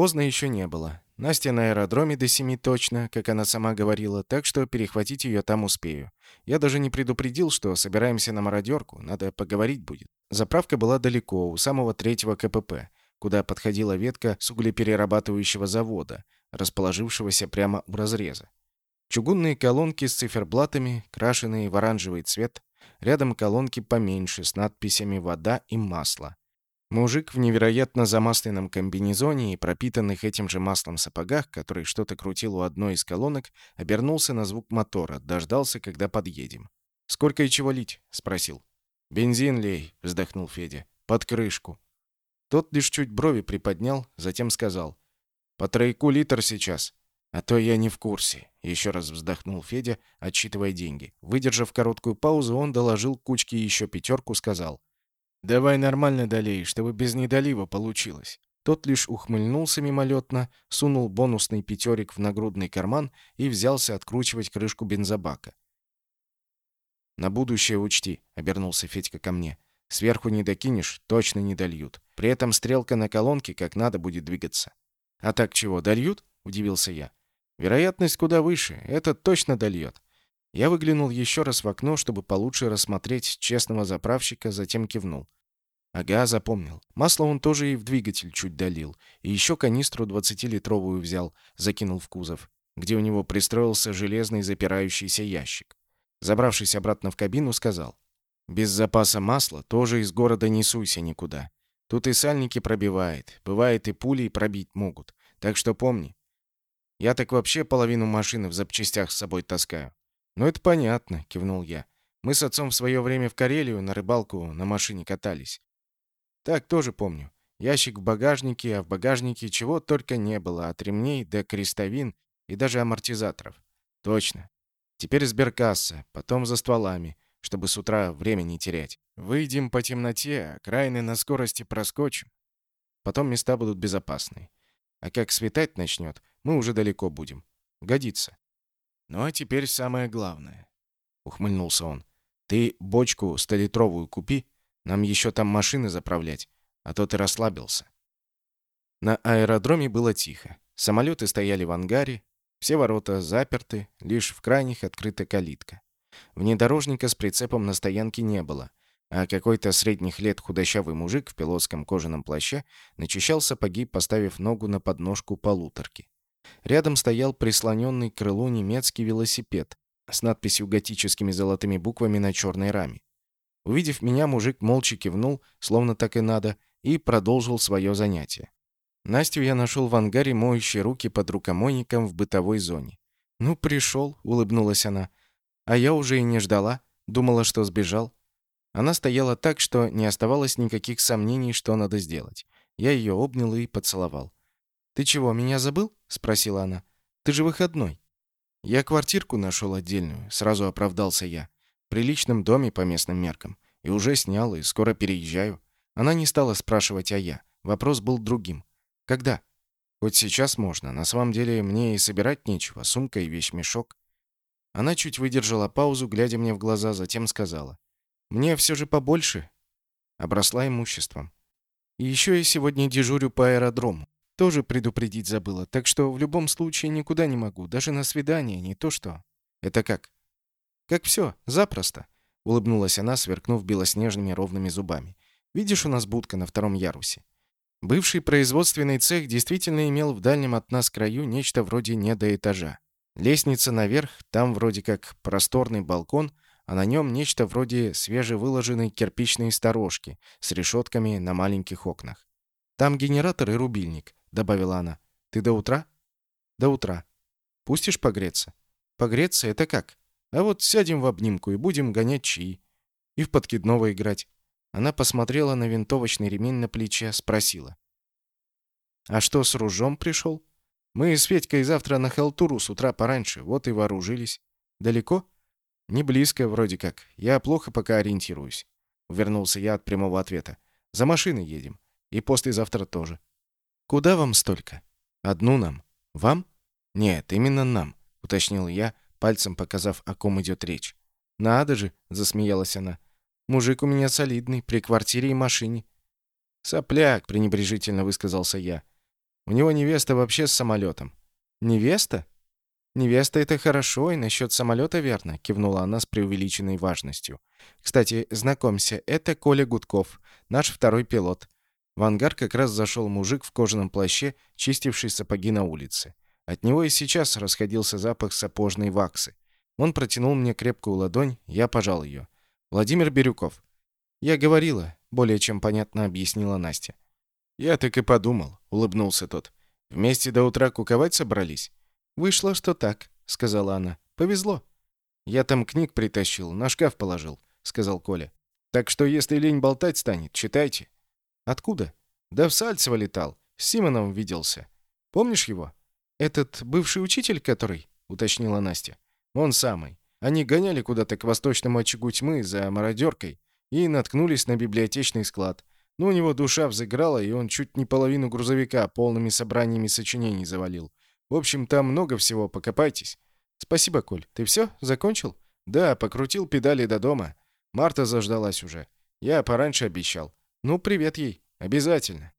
Поздно еще не было. Настя на аэродроме до семи точно, как она сама говорила, так что перехватить ее там успею. Я даже не предупредил, что собираемся на мародерку, надо поговорить будет. Заправка была далеко, у самого третьего КПП, куда подходила ветка с углеперерабатывающего завода, расположившегося прямо у разреза. Чугунные колонки с циферблатами, крашеные в оранжевый цвет, рядом колонки поменьше с надписями «Вода» и «Масло». Мужик в невероятно замасленном комбинезоне и пропитанных этим же маслом сапогах, который что-то крутил у одной из колонок, обернулся на звук мотора, дождался, когда подъедем. «Сколько и чего лить?» — спросил. «Бензин лей», — вздохнул Федя. «Под крышку». Тот лишь чуть брови приподнял, затем сказал. «По тройку литр сейчас». «А то я не в курсе», — еще раз вздохнул Федя, отсчитывая деньги. Выдержав короткую паузу, он доложил кучке еще пятерку, сказал. «Давай нормально долей, чтобы без недолива получилось». Тот лишь ухмыльнулся мимолетно, сунул бонусный пятерик в нагрудный карман и взялся откручивать крышку бензобака. «На будущее учти», — обернулся Федька ко мне. «Сверху не докинешь, точно не дольют. При этом стрелка на колонке как надо будет двигаться». «А так чего, дольют?» — удивился я. «Вероятность куда выше. Это точно дольет. Я выглянул еще раз в окно, чтобы получше рассмотреть честного заправщика, затем кивнул. Ага, запомнил. Масло он тоже и в двигатель чуть долил. И еще канистру 20-литровую взял, закинул в кузов, где у него пристроился железный запирающийся ящик. Забравшись обратно в кабину, сказал. «Без запаса масла тоже из города не суйся никуда. Тут и сальники пробивает, бывает и пули пробить могут. Так что помни. Я так вообще половину машины в запчастях с собой таскаю. «Ну, это понятно», — кивнул я. «Мы с отцом в свое время в Карелию на рыбалку на машине катались. Так тоже помню. Ящик в багажнике, а в багажнике чего только не было, от ремней до крестовин и даже амортизаторов. Точно. Теперь сберкасса, потом за стволами, чтобы с утра время не терять. Выйдем по темноте, окраины на скорости проскочим. Потом места будут безопасные. А как светать начнет, мы уже далеко будем. Годится. «Ну а теперь самое главное», — ухмыльнулся он. «Ты бочку столитровую купи, нам еще там машины заправлять, а то ты расслабился». На аэродроме было тихо. Самолеты стояли в ангаре, все ворота заперты, лишь в крайних открыта калитка. Внедорожника с прицепом на стоянке не было, а какой-то средних лет худощавый мужик в пилотском кожаном плаще начищал сапоги, поставив ногу на подножку полуторки. Рядом стоял прислоненный к крылу немецкий велосипед с надписью готическими золотыми буквами на черной раме. Увидев меня, мужик молча кивнул, словно так и надо, и продолжил свое занятие. Настю я нашел в ангаре, моющей руки под рукомойником в бытовой зоне. «Ну, пришел», — улыбнулась она. «А я уже и не ждала, думала, что сбежал». Она стояла так, что не оставалось никаких сомнений, что надо сделать. Я ее обнял и поцеловал. «Ты чего, меня забыл?» — спросила она. «Ты же выходной». «Я квартирку нашел отдельную», — сразу оправдался я. «В приличном доме по местным меркам. И уже снял, и скоро переезжаю». Она не стала спрашивать, а я. Вопрос был другим. «Когда?» «Хоть сейчас можно. На самом деле мне и собирать нечего. Сумка и вещмешок». Она чуть выдержала паузу, глядя мне в глаза, затем сказала. «Мне все же побольше». Обросла имуществом. «И еще я сегодня дежурю по аэродрому. Тоже предупредить забыла, так что в любом случае никуда не могу, даже на свидание, не то что. Это как? Как все, запросто, улыбнулась она, сверкнув белоснежными ровными зубами. Видишь, у нас будка на втором ярусе. Бывший производственный цех действительно имел в дальнем от нас краю нечто вроде недоэтажа. Лестница наверх, там вроде как просторный балкон, а на нем нечто вроде свежевыложенной кирпичной сторожки с решетками на маленьких окнах. Там генератор и рубильник. — добавила она. «Ты до утра?» «До утра. Пустишь погреться?» «Погреться — это как?» «А вот сядем в обнимку и будем гонять чаи. И в подкидного играть». Она посмотрела на винтовочный ремень на плече, спросила. «А что, с ружом пришел?» «Мы с Федькой завтра на халтуру с утра пораньше, вот и вооружились». «Далеко?» «Не близко, вроде как. Я плохо пока ориентируюсь». Вернулся я от прямого ответа. «За машиной едем. И послезавтра тоже». «Куда вам столько?» «Одну нам». «Вам?» «Нет, именно нам», — уточнил я, пальцем показав, о ком идет речь. «Надо же», — засмеялась она. «Мужик у меня солидный, при квартире и машине». «Сопляк», — пренебрежительно высказался я. У него невеста вообще с самолетом. Невеста? Невеста — это хорошо, и насчет самолета верно, кивнула она с преувеличенной важностью. Кстати, знакомься, это Коля Гудков, наш второй пилот. В ангар как раз зашел мужик в кожаном плаще, чистивший сапоги на улице. От него и сейчас расходился запах сапожной ваксы. Он протянул мне крепкую ладонь, я пожал ее. «Владимир Бирюков». «Я говорила», — более чем понятно объяснила Настя. «Я так и подумал», — улыбнулся тот. «Вместе до утра куковать собрались?» «Вышло, что так», — сказала она. «Повезло». «Я там книг притащил, на шкаф положил», — сказал Коля. «Так что, если лень болтать станет, читайте». «Откуда?» «Да в Сальцево летал. С Симоном виделся. Помнишь его?» «Этот бывший учитель, который?» — уточнила Настя. «Он самый. Они гоняли куда-то к восточному очагу тьмы за мародеркой и наткнулись на библиотечный склад. Ну, у него душа взыграла, и он чуть не половину грузовика полными собраниями сочинений завалил. В общем, там много всего, покопайтесь. Спасибо, Коль. Ты все? Закончил? Да, покрутил педали до дома. Марта заждалась уже. Я пораньше обещал. Ну, привет ей. Обязательно.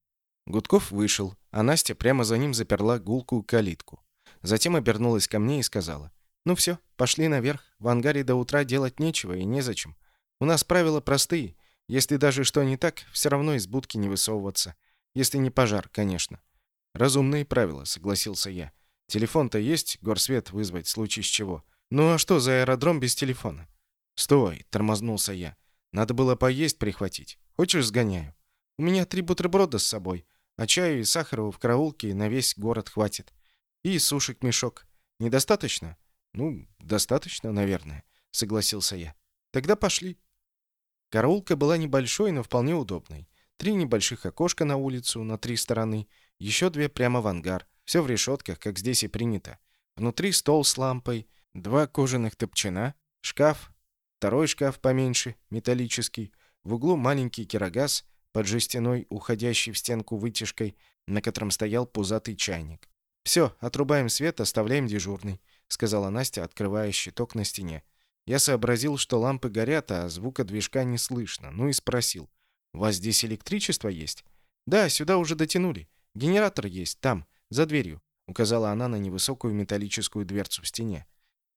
Гудков вышел, а Настя прямо за ним заперла гулкую калитку. Затем обернулась ко мне и сказала. «Ну все, пошли наверх. В ангаре до утра делать нечего и незачем. У нас правила простые. Если даже что не так, все равно из будки не высовываться. Если не пожар, конечно». «Разумные правила», — согласился я. Телефон-то есть, горсвет вызвать, в случае с чего. Ну а что за аэродром без телефона? Стой, тормознулся я. Надо было поесть прихватить. Хочешь, сгоняю? У меня три бутерброда с собой, а чаю и сахара в караулке на весь город хватит. И сушек мешок. Недостаточно? Ну, достаточно, наверное, согласился я. Тогда пошли. Караулка была небольшой, но вполне удобной. Три небольших окошка на улицу на три стороны, еще две прямо в ангар. Все в решетках, как здесь и принято. Внутри стол с лампой, два кожаных топчана, шкаф, второй шкаф поменьше, металлический, в углу маленький кирогаз под жестяной, уходящей в стенку вытяжкой, на котором стоял пузатый чайник. «Все, отрубаем свет, оставляем дежурный», — сказала Настя, открывая щиток на стене. Я сообразил, что лампы горят, а звука движка не слышно, ну и спросил. «У вас здесь электричество есть?» «Да, сюда уже дотянули. Генератор есть, там за дверью», — указала она на невысокую металлическую дверцу в стене.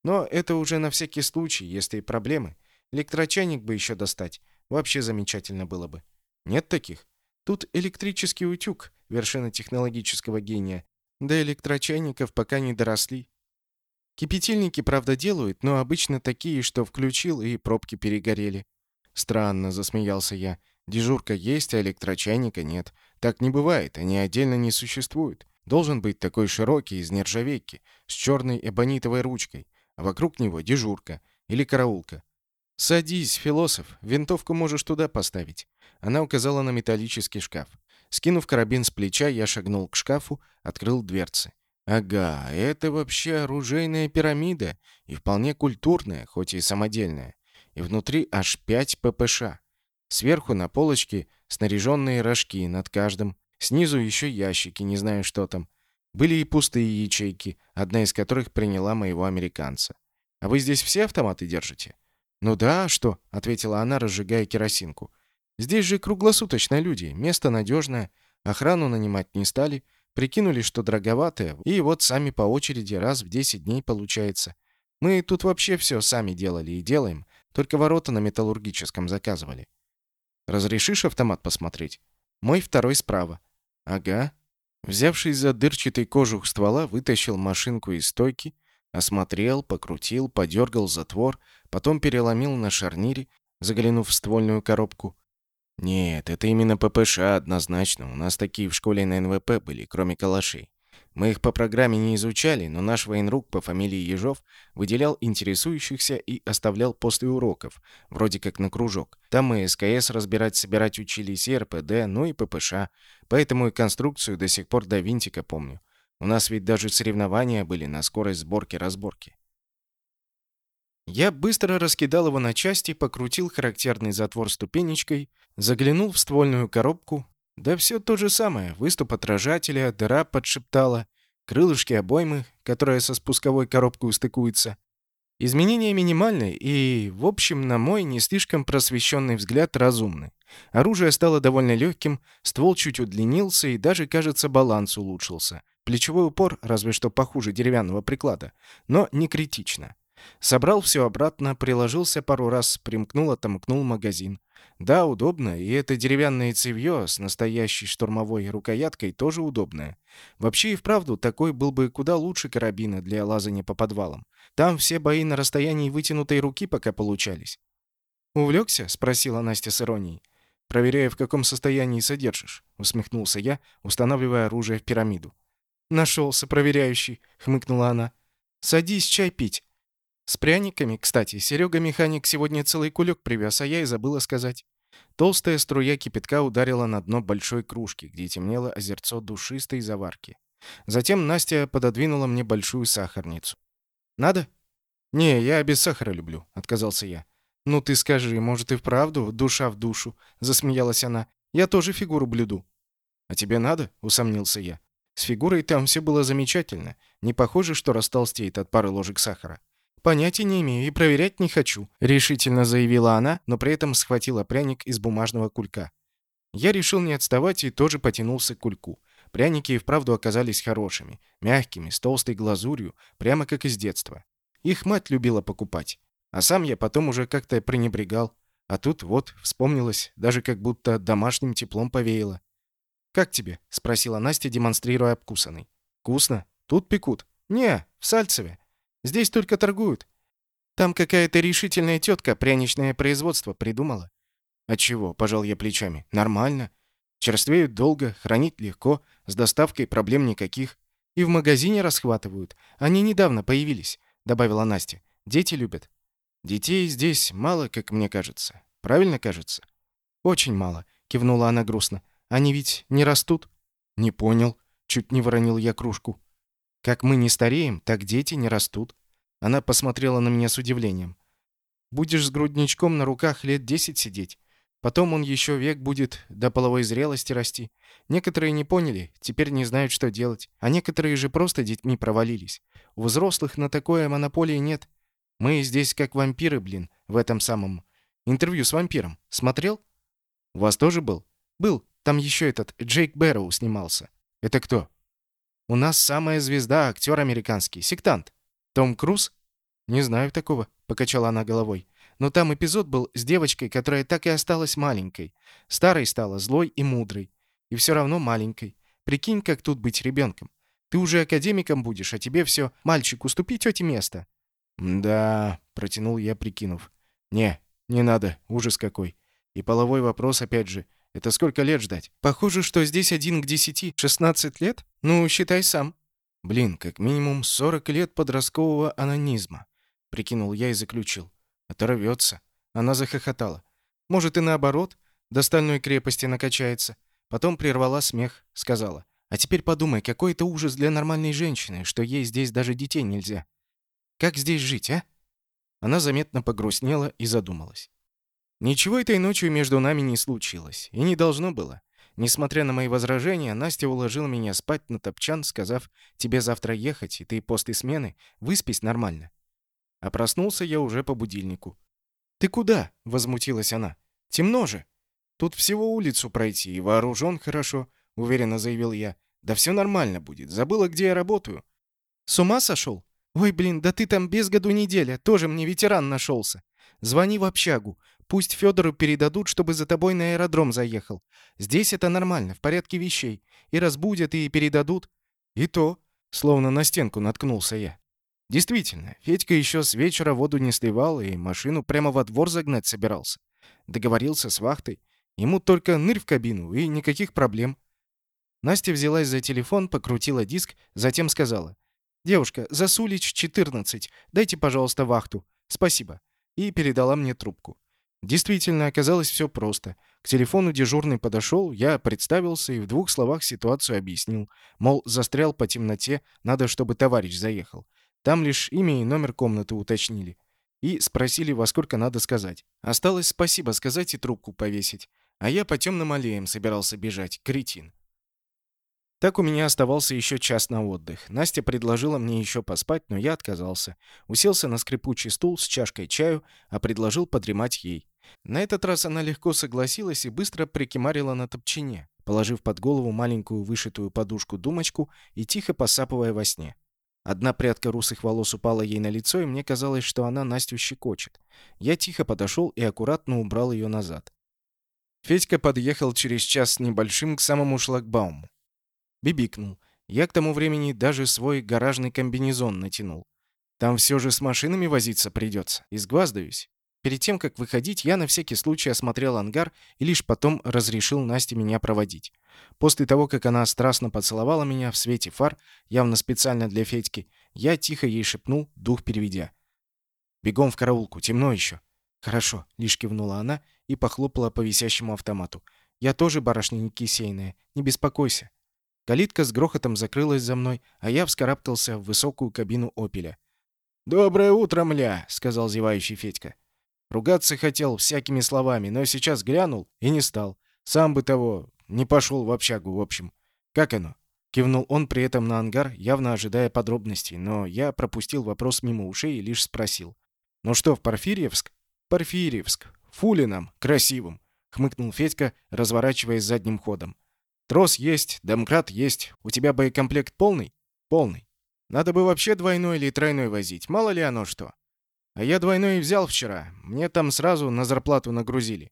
«Но это уже на всякий случай, если проблемы. Электрочайник бы еще достать. Вообще замечательно было бы». «Нет таких?» «Тут электрический утюг, вершина технологического гения. До электрочайников пока не доросли. Кипятильники, правда, делают, но обычно такие, что включил, и пробки перегорели». «Странно», — засмеялся я. «Дежурка есть, а электрочайника нет. Так не бывает, они отдельно не существуют. Должен быть такой широкий, из нержавейки, с черной эбонитовой ручкой, а вокруг него дежурка или караулка. «Садись, философ, винтовку можешь туда поставить». Она указала на металлический шкаф. Скинув карабин с плеча, я шагнул к шкафу, открыл дверцы. «Ага, это вообще оружейная пирамида, и вполне культурная, хоть и самодельная. И внутри аж пять ППШ. Сверху на полочке снаряженные рожки над каждым, Снизу еще ящики, не знаю, что там. Были и пустые ячейки, одна из которых приняла моего американца. «А вы здесь все автоматы держите?» «Ну да, что?» — ответила она, разжигая керосинку. «Здесь же круглосуточно люди, место надежное, охрану нанимать не стали, прикинули, что дороговатое, и вот сами по очереди раз в 10 дней получается. Мы тут вообще все сами делали и делаем, только ворота на металлургическом заказывали. Разрешишь автомат посмотреть? Мой второй справа. «Ага». Взявшись за дырчатый кожух ствола, вытащил машинку из стойки, осмотрел, покрутил, подергал затвор, потом переломил на шарнире, заглянув в ствольную коробку. «Нет, это именно ППШ однозначно. У нас такие в школе на НВП были, кроме калашей. Мы их по программе не изучали, но наш военрук по фамилии Ежов выделял интересующихся и оставлял после уроков, вроде как на кружок. Там мы СКС разбирать, собирать учились, и РПД, ну и ППШ. Поэтому и конструкцию до сих пор до винтика помню. У нас ведь даже соревнования были на скорость сборки-разборки. Я быстро раскидал его на части, покрутил характерный затвор ступенечкой, заглянул в ствольную коробку, да все то же самое. Выступ отражателя, дыра подшептала, крылышки обоймы, которая со спусковой коробкой устыкуется. Изменения минимальны и, в общем, на мой не слишком просвещенный взгляд, разумны. Оружие стало довольно легким, ствол чуть удлинился и даже, кажется, баланс улучшился. Плечевой упор разве что похуже деревянного приклада, но не критично. Собрал все обратно, приложился пару раз, примкнул, отомкнул магазин. Да, удобно, и это деревянное цевьё с настоящей штурмовой рукояткой тоже удобное. Вообще и вправду, такой был бы куда лучше карабина для лазания по подвалам. Там все бои на расстоянии вытянутой руки пока получались. «Увлекся?» — спросила Настя с иронией. «Проверяя, в каком состоянии содержишь», — усмехнулся я, устанавливая оружие в пирамиду. «Нашелся проверяющий», — хмыкнула она. «Садись чай пить. С пряниками, кстати, Серега-механик сегодня целый кулек привез, а я и забыла сказать. Толстая струя кипятка ударила на дно большой кружки, где темнело озерцо душистой заварки. Затем Настя пододвинула мне большую сахарницу. «Надо?» «Не, я без сахара люблю», — отказался я. «Ну ты скажи, может и вправду душа в душу?» — засмеялась она. «Я тоже фигуру блюду». «А тебе надо?» — усомнился я. С фигурой там все было замечательно. Не похоже, что растолстеет от пары ложек сахара. «Понятия не имею и проверять не хочу», — решительно заявила она, но при этом схватила пряник из бумажного кулька. Я решил не отставать и тоже потянулся к кульку. Пряники и вправду оказались хорошими, мягкими, с толстой глазурью, прямо как из детства. Их мать любила покупать. А сам я потом уже как-то пренебрегал. А тут вот вспомнилось, даже как будто домашним теплом повеяло. «Как тебе?» — спросила Настя, демонстрируя обкусанный. «Вкусно? Тут пекут?» «Не, в Сальцеве. Здесь только торгуют. Там какая-то решительная тетка пряничное производство придумала. А чего, пожал я плечами. Нормально. Черствеют долго, хранить легко, с доставкой проблем никаких. И в магазине расхватывают. Они недавно появились, добавила Настя. Дети любят. Детей здесь мало, как мне кажется. Правильно кажется? Очень мало, кивнула она грустно. Они ведь не растут. Не понял, чуть не воронил я кружку. Как мы не стареем, так дети не растут. Она посмотрела на меня с удивлением. Будешь с грудничком на руках лет десять сидеть. Потом он еще век будет до половой зрелости расти. Некоторые не поняли, теперь не знают, что делать. А некоторые же просто детьми провалились. У взрослых на такое монополии нет. Мы здесь как вампиры, блин, в этом самом... Интервью с вампиром. Смотрел? У вас тоже был? Был. Там еще этот Джейк Бэрроу снимался. Это кто? У нас самая звезда, актер американский, сектант. Том Круз? Не знаю такого, покачала она головой. Но там эпизод был с девочкой, которая так и осталась маленькой. Старой стала, злой и мудрой. И все равно маленькой. Прикинь, как тут быть ребенком. Ты уже академиком будешь, а тебе все, мальчик, уступи тете место. Да, протянул я, прикинув. Не, не надо, ужас какой. И половой вопрос опять же. Это сколько лет ждать? Похоже, что здесь один к десяти. Шестнадцать лет? Ну, считай сам. Блин, как минимум сорок лет подросткового анонизма. Прикинул я и заключил. Оторвется. Она захохотала. Может и наоборот, до стальной крепости накачается. Потом прервала смех, сказала. А теперь подумай, какой это ужас для нормальной женщины, что ей здесь даже детей нельзя. Как здесь жить, а? Она заметно погрустнела и задумалась. Ничего этой ночью между нами не случилось. И не должно было. Несмотря на мои возражения, Настя уложила меня спать на топчан, сказав, «Тебе завтра ехать, и ты после смены выспись нормально». А проснулся я уже по будильнику. «Ты куда?» — возмутилась она. «Темно же. Тут всего улицу пройти, и вооружен хорошо», — уверенно заявил я. «Да все нормально будет. Забыла, где я работаю». «С ума сошел? Ой, блин, да ты там без году неделя. Тоже мне ветеран нашелся. Звони в общагу. Пусть Федору передадут, чтобы за тобой на аэродром заехал. Здесь это нормально, в порядке вещей. И разбудят, и передадут. И то, словно на стенку наткнулся я. Действительно, Федька еще с вечера воду не сливал и машину прямо во двор загнать собирался. Договорился с вахтой. Ему только нырь в кабину, и никаких проблем. Настя взялась за телефон, покрутила диск, затем сказала. «Девушка, Засулич, 14. Дайте, пожалуйста, вахту. Спасибо». И передала мне трубку. Действительно, оказалось все просто. К телефону дежурный подошел, я представился и в двух словах ситуацию объяснил. Мол, застрял по темноте, надо, чтобы товарищ заехал. Там лишь имя и номер комнаты уточнили. И спросили, во сколько надо сказать. Осталось спасибо сказать и трубку повесить. А я по темным аллеям собирался бежать, кретин. Так у меня оставался еще час на отдых. Настя предложила мне еще поспать, но я отказался. Уселся на скрипучий стул с чашкой чаю, а предложил подремать ей. На этот раз она легко согласилась и быстро прикимарила на топчине, положив под голову маленькую вышитую подушку-думочку и тихо посапывая во сне. Одна прядка русых волос упала ей на лицо, и мне казалось, что она Настю щекочет. Я тихо подошел и аккуратно убрал ее назад. Федька подъехал через час с небольшим к самому шлагбауму. Бибикнул. Я к тому времени даже свой гаражный комбинезон натянул. Там все же с машинами возиться придется. Изгваздаюсь. Перед тем, как выходить, я на всякий случай осмотрел ангар и лишь потом разрешил Насте меня проводить. После того, как она страстно поцеловала меня в свете фар, явно специально для Федьки, я тихо ей шепнул, дух переведя. «Бегом в караулку, темно еще». «Хорошо», — лишь кивнула она и похлопала по висящему автомату. «Я тоже барышня не кисейная, не беспокойся. Калитка с грохотом закрылась за мной, а я вскарабкался в высокую кабину «Опеля». «Доброе утро, мля!» — сказал зевающий Федька. Ругаться хотел всякими словами, но сейчас глянул и не стал. Сам бы того не пошел в общагу, в общем. Как оно? Кивнул он при этом на ангар, явно ожидая подробностей, но я пропустил вопрос мимо ушей и лишь спросил. «Ну что, в Порфирьевск?» «Порфирьевск. Фулином. Красивым», — хмыкнул Федька, разворачиваясь задним ходом. Трос есть, домкрат есть. У тебя боекомплект полный? Полный. Надо бы вообще двойной или тройной возить, мало ли оно что. А я двойной взял вчера. Мне там сразу на зарплату нагрузили.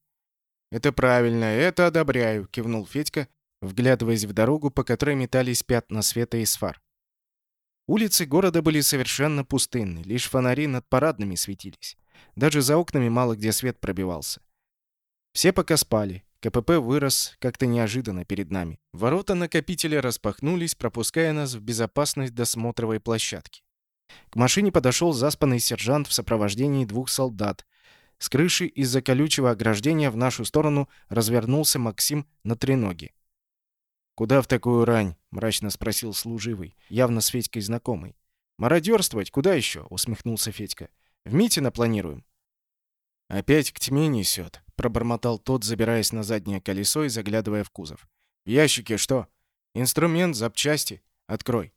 Это правильно, это одобряю, кивнул Федька, вглядываясь в дорогу, по которой метались пятна света из фар. Улицы города были совершенно пустынны, лишь фонари над парадными светились. Даже за окнами мало где свет пробивался. Все пока спали. КПП вырос как-то неожиданно перед нами. Ворота накопителя распахнулись, пропуская нас в безопасность досмотровой площадки. К машине подошел заспанный сержант в сопровождении двух солдат. С крыши из-за колючего ограждения в нашу сторону развернулся Максим на треноге. «Куда в такую рань?» — мрачно спросил служивый, явно с Федькой знакомый. «Мародерствовать? Куда еще?» — усмехнулся Федька. «В Митино планируем». «Опять к тьме несет», пробормотал тот, забираясь на заднее колесо и заглядывая в кузов. «В ящике что?» «Инструмент, запчасти. Открой».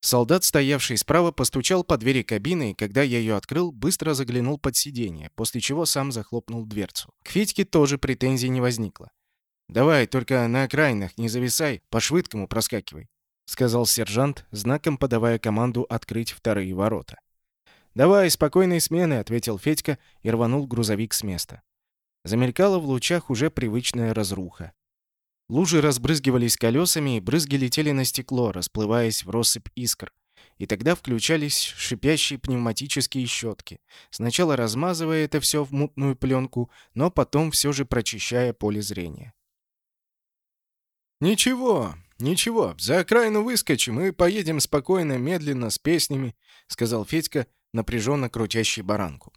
Солдат, стоявший справа, постучал по двери кабины, и когда я ее открыл, быстро заглянул под сиденье, после чего сам захлопнул дверцу. К Федьке тоже претензий не возникло. «Давай, только на окраинах не зависай, по швыдкому проскакивай», — сказал сержант, знаком подавая команду открыть вторые ворота. «Давай, спокойной смены», — ответил Федька и рванул грузовик с места. Замелькала в лучах уже привычная разруха. Лужи разбрызгивались колесами, и брызги летели на стекло, расплываясь в россыпь искр. И тогда включались шипящие пневматические щетки, сначала размазывая это все в мутную пленку, но потом все же прочищая поле зрения. «Ничего, ничего, за окраину выскочим и поедем спокойно, медленно, с песнями», — сказал Федька, напряженно крутящий баранку.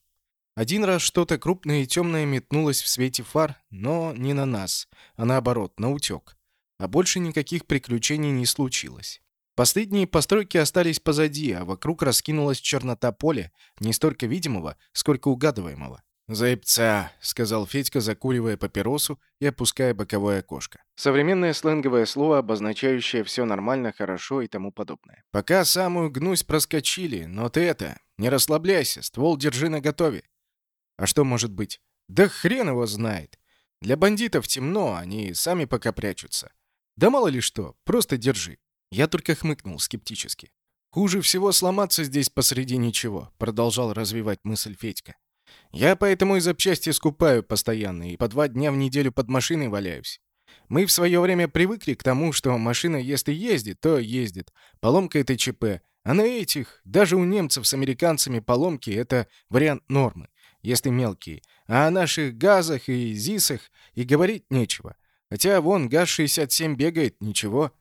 Один раз что-то крупное и темное метнулось в свете фар, но не на нас, а наоборот, на утек. А больше никаких приключений не случилось. Последние постройки остались позади, а вокруг раскинулась чернота поля, не столько видимого, сколько угадываемого. «Заебца», — сказал Федька, закуривая папиросу и опуская боковое окошко. Современное сленговое слово, обозначающее все нормально, хорошо и тому подобное. «Пока самую гнусь проскочили, но ты это, не расслабляйся, ствол держи наготове. А что может быть? Да хрен его знает. Для бандитов темно, они сами пока прячутся. Да мало ли что, просто держи. Я только хмыкнул скептически. Хуже всего сломаться здесь посреди ничего, продолжал развивать мысль Федька. Я поэтому и запчасти скупаю постоянно и по два дня в неделю под машиной валяюсь. Мы в свое время привыкли к тому, что машина если ездит, то ездит. Поломка — это ЧП. А на этих, даже у немцев с американцами поломки — это вариант нормы если мелкие. А о наших газах и ЗИСах и говорить нечего. Хотя вон ГАЗ-67 бегает, ничего.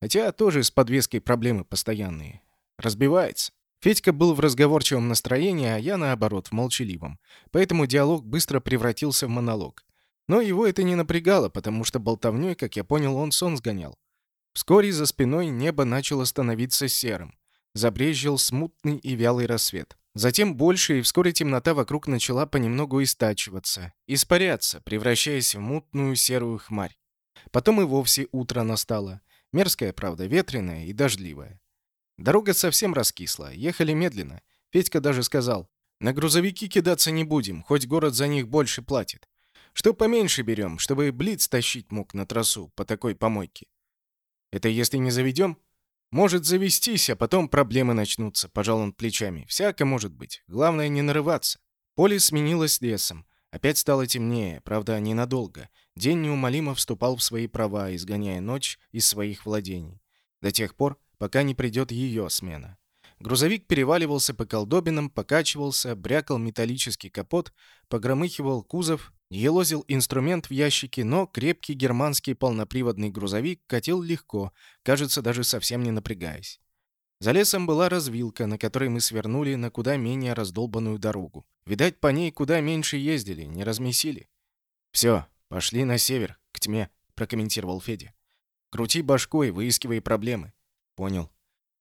Хотя тоже с подвеской проблемы постоянные. Разбивается. Федька был в разговорчивом настроении, а я, наоборот, в молчаливом. Поэтому диалог быстро превратился в монолог. Но его это не напрягало, потому что болтовнёй, как я понял, он сон сгонял. Вскоре за спиной небо начало становиться серым. Забрезжил смутный и вялый рассвет. Затем больше, и вскоре темнота вокруг начала понемногу истачиваться, испаряться, превращаясь в мутную серую хмарь. Потом и вовсе утро настало. Мерзкая, правда, ветреная и дождливая. Дорога совсем раскисла, ехали медленно. Петька даже сказал, «На грузовики кидаться не будем, хоть город за них больше платит. Что поменьше берем, чтобы Блиц тащить мог на трассу по такой помойке. Это если не заведем? Может завестись, а потом проблемы начнутся, пожал он плечами. Всяко может быть. Главное не нарываться. Поле сменилось лесом. Опять стало темнее, правда, ненадолго. День неумолимо вступал в свои права, изгоняя ночь из своих владений. До тех пор, пока не придет ее смена. Грузовик переваливался по колдобинам, покачивался, брякал металлический капот, погромыхивал кузов, елозил инструмент в ящике, но крепкий германский полноприводный грузовик катил легко, кажется, даже совсем не напрягаясь. За лесом была развилка, на которой мы свернули на куда менее раздолбанную дорогу. Видать, по ней куда меньше ездили, не размесили. «Все, пошли на север, к тьме», — прокомментировал Федя. «Крути башкой, выискивай проблемы». «Понял».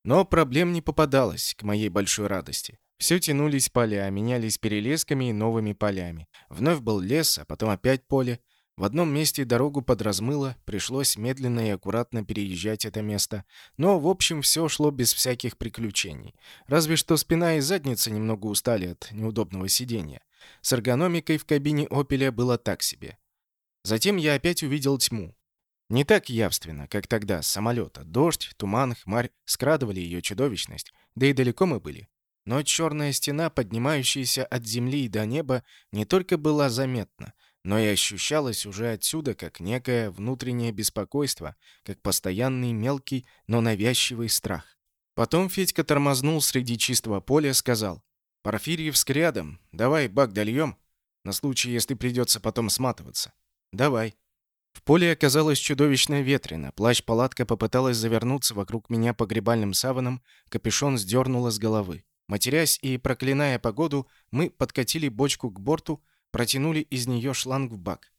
Но проблем не попадалось, к моей большой радости. Все тянулись поля, менялись перелесками и новыми полями. Вновь был лес, а потом опять поле. В одном месте дорогу подразмыло, пришлось медленно и аккуратно переезжать это место. Но, в общем, все шло без всяких приключений. Разве что спина и задница немного устали от неудобного сидения. С эргономикой в кабине «Опеля» было так себе. Затем я опять увидел тьму. Не так явственно, как тогда, с самолета. Дождь, туман, хмарь скрадывали ее чудовищность. Да и далеко мы были. Но черная стена, поднимающаяся от земли до неба, не только была заметна — но и ощущалось уже отсюда как некое внутреннее беспокойство, как постоянный мелкий, но навязчивый страх. Потом Федька тормознул среди чистого поля, сказал, «Порфирьевск рядом, давай бак дольем, на случай, если придется потом сматываться». «Давай». В поле оказалось чудовищно ветрено, плащ-палатка попыталась завернуться вокруг меня погребальным саваном, капюшон сдернуло с головы. Матерясь и проклиная погоду, мы подкатили бочку к борту, Протянули из нее шланг в бак.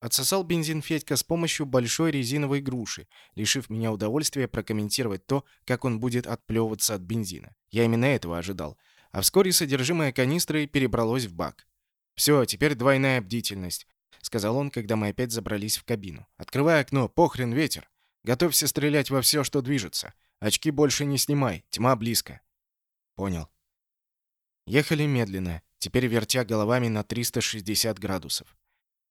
Отсосал бензин Федька с помощью большой резиновой груши, лишив меня удовольствия прокомментировать то, как он будет отплевываться от бензина. Я именно этого ожидал. А вскоре содержимое канистры перебралось в бак. «Все, теперь двойная бдительность», — сказал он, когда мы опять забрались в кабину. «Открывай окно, похрен ветер. Готовься стрелять во все, что движется. Очки больше не снимай, тьма близко». «Понял». Ехали медленно, теперь вертя головами на 360 градусов.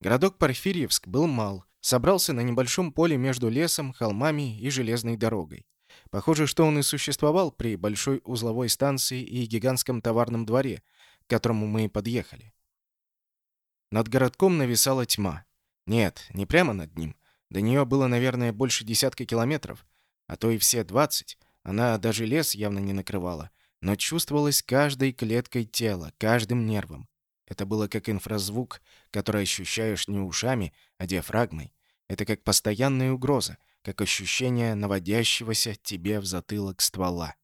Городок Порфирьевск был мал, собрался на небольшом поле между лесом, холмами и железной дорогой. Похоже, что он и существовал при большой узловой станции и гигантском товарном дворе, к которому мы подъехали. Над городком нависала тьма. Нет, не прямо над ним. До нее было, наверное, больше десятка километров, а то и все двадцать. Она даже лес явно не накрывала но чувствовалось каждой клеткой тела, каждым нервом. Это было как инфразвук, который ощущаешь не ушами, а диафрагмой. Это как постоянная угроза, как ощущение наводящегося тебе в затылок ствола.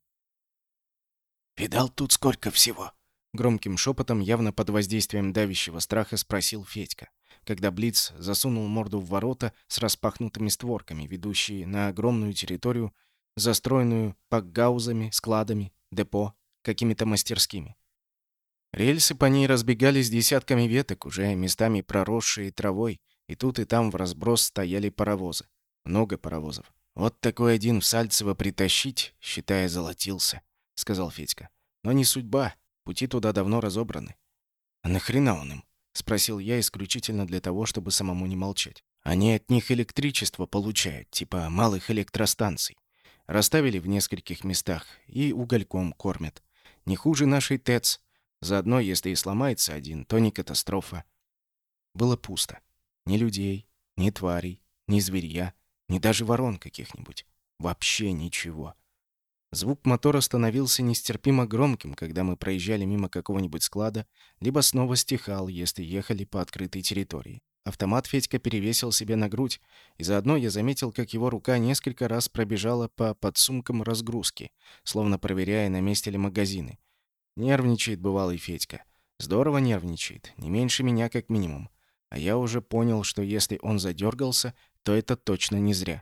«Видал тут сколько всего?» Громким шепотом, явно под воздействием давящего страха, спросил Федька, когда Блиц засунул морду в ворота с распахнутыми створками, ведущие на огромную территорию, застроенную пакгаузами, складами, депо, какими-то мастерскими. Рельсы по ней разбегались десятками веток, уже местами проросшие травой, и тут и там в разброс стояли паровозы. Много паровозов. «Вот такой один в Сальцево притащить, считая, золотился», — сказал Федька. «Но не судьба, пути туда давно разобраны». «А нахрена он им?» — спросил я исключительно для того, чтобы самому не молчать. «Они от них электричество получают, типа малых электростанций. Расставили в нескольких местах и угольком кормят. Не хуже нашей ТЭЦ. Заодно, если и сломается один, то не катастрофа. Было пусто. Ни людей, ни тварей, ни зверья, ни даже ворон каких-нибудь. Вообще ничего. Звук мотора становился нестерпимо громким, когда мы проезжали мимо какого-нибудь склада, либо снова стихал, если ехали по открытой территории. Автомат Федька перевесил себе на грудь, и заодно я заметил, как его рука несколько раз пробежала по подсумкам разгрузки, словно проверяя, на месте ли магазины. Нервничает бывалый Федька. Здорово нервничает, не меньше меня как минимум. А я уже понял, что если он задергался, то это точно не зря.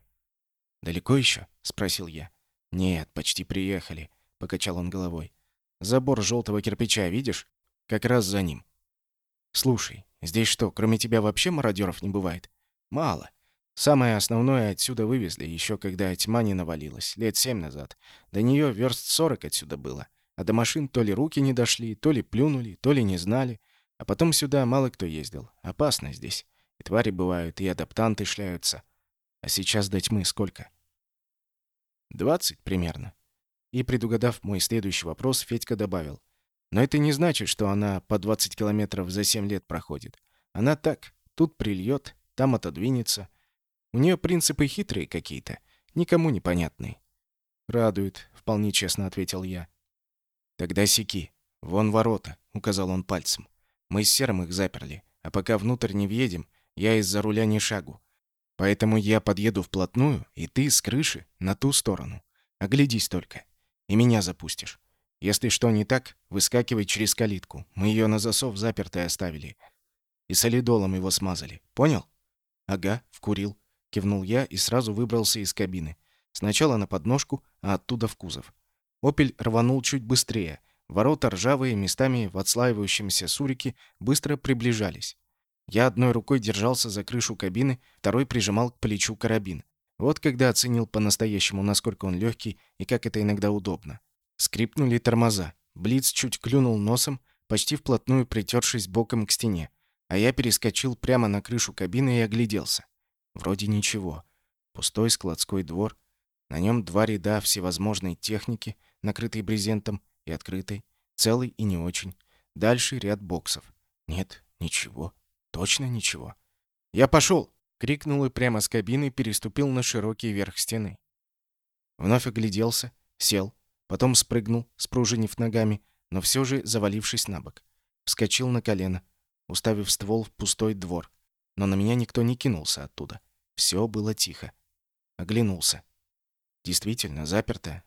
«Далеко еще?» — спросил я. «Нет, почти приехали», — покачал он головой. «Забор желтого кирпича, видишь? Как раз за ним». «Слушай, Здесь что, кроме тебя вообще мародеров не бывает? Мало. Самое основное отсюда вывезли, еще когда тьма не навалилась, лет семь назад. До нее верст сорок отсюда было. А до машин то ли руки не дошли, то ли плюнули, то ли не знали. А потом сюда мало кто ездил. Опасно здесь. И твари бывают, и адаптанты шляются. А сейчас до тьмы сколько? Двадцать примерно. И, предугадав мой следующий вопрос, Федька добавил. Но это не значит, что она по 20 километров за 7 лет проходит. Она так, тут прильет, там отодвинется. У нее принципы хитрые какие-то, никому непонятные. «Радует», — вполне честно ответил я. «Тогда сики. Вон ворота», — указал он пальцем. «Мы с Серым их заперли, а пока внутрь не въедем, я из-за руля не шагу. Поэтому я подъеду вплотную, и ты с крыши на ту сторону. Оглядись только. И меня запустишь. Если что не так, выскакивай через калитку. Мы ее на засов запертой оставили. И солидолом его смазали. Понял? Ага, вкурил. Кивнул я и сразу выбрался из кабины. Сначала на подножку, а оттуда в кузов. «Опель» рванул чуть быстрее. Ворота ржавые, местами в отслаивающемся сурике, быстро приближались. Я одной рукой держался за крышу кабины, второй прижимал к плечу карабин. Вот когда оценил по-настоящему, насколько он легкий и как это иногда удобно. Скрипнули тормоза. Блиц чуть клюнул носом, почти вплотную притершись боком к стене. А я перескочил прямо на крышу кабины и огляделся. Вроде ничего. Пустой складской двор. На нем два ряда всевозможной техники, накрытой брезентом и открытой. Целый и не очень. Дальше ряд боксов. Нет, ничего. Точно ничего. «Я пошел!» — крикнул и прямо с кабины переступил на широкий верх стены. Вновь огляделся, сел, потом спрыгнул, спружинив ногами, но все же завалившись на бок. Вскочил на колено, уставив ствол в пустой двор. Но на меня никто не кинулся оттуда. Все было тихо. Оглянулся. Действительно, заперто,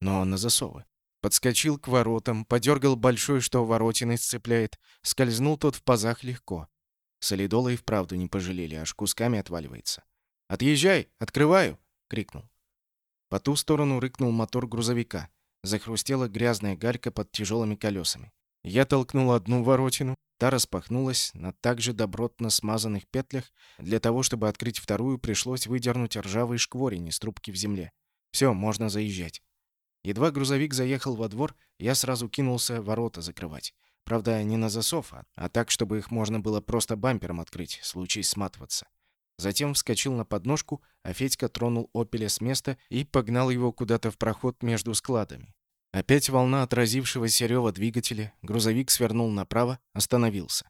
но на засовы. Подскочил к воротам, подергал большой, что воротины сцепляет. Скользнул тот в пазах легко. Солидола и вправду не пожалели, аж кусками отваливается. «Отъезжай! Открываю!» — крикнул. По ту сторону рыкнул мотор грузовика. Захрустела грязная галька под тяжелыми колесами. Я толкнул одну воротину, Та распахнулась на также добротно смазанных петлях. Для того, чтобы открыть вторую, пришлось выдернуть ржавый шкворень из трубки в земле. Все, можно заезжать. Едва грузовик заехал во двор, я сразу кинулся ворота закрывать. Правда, не на засов, а, а так, чтобы их можно было просто бампером открыть, случись сматываться. Затем вскочил на подножку, а Федька тронул «Опеля» с места и погнал его куда-то в проход между складами. Опять волна отразившегося рева двигателя, грузовик свернул направо, остановился.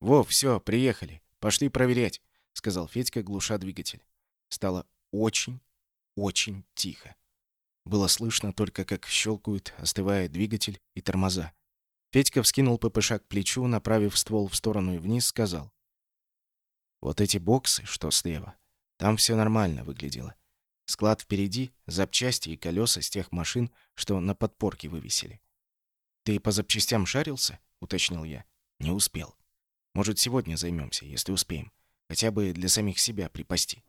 «Во, все, приехали. Пошли проверять», — сказал Федька, глуша двигатель. Стало очень, очень тихо. Было слышно только, как щелкают, остывая двигатель и тормоза. Федька вскинул ППШ к плечу, направив ствол в сторону и вниз, сказал. «Вот эти боксы, что слева, там все нормально выглядело. Склад впереди, запчасти и колеса с тех машин, что на подпорке вывесили. «Ты по запчастям шарился?» — уточнил я. «Не успел. Может, сегодня займемся, если успеем. Хотя бы для самих себя припасти».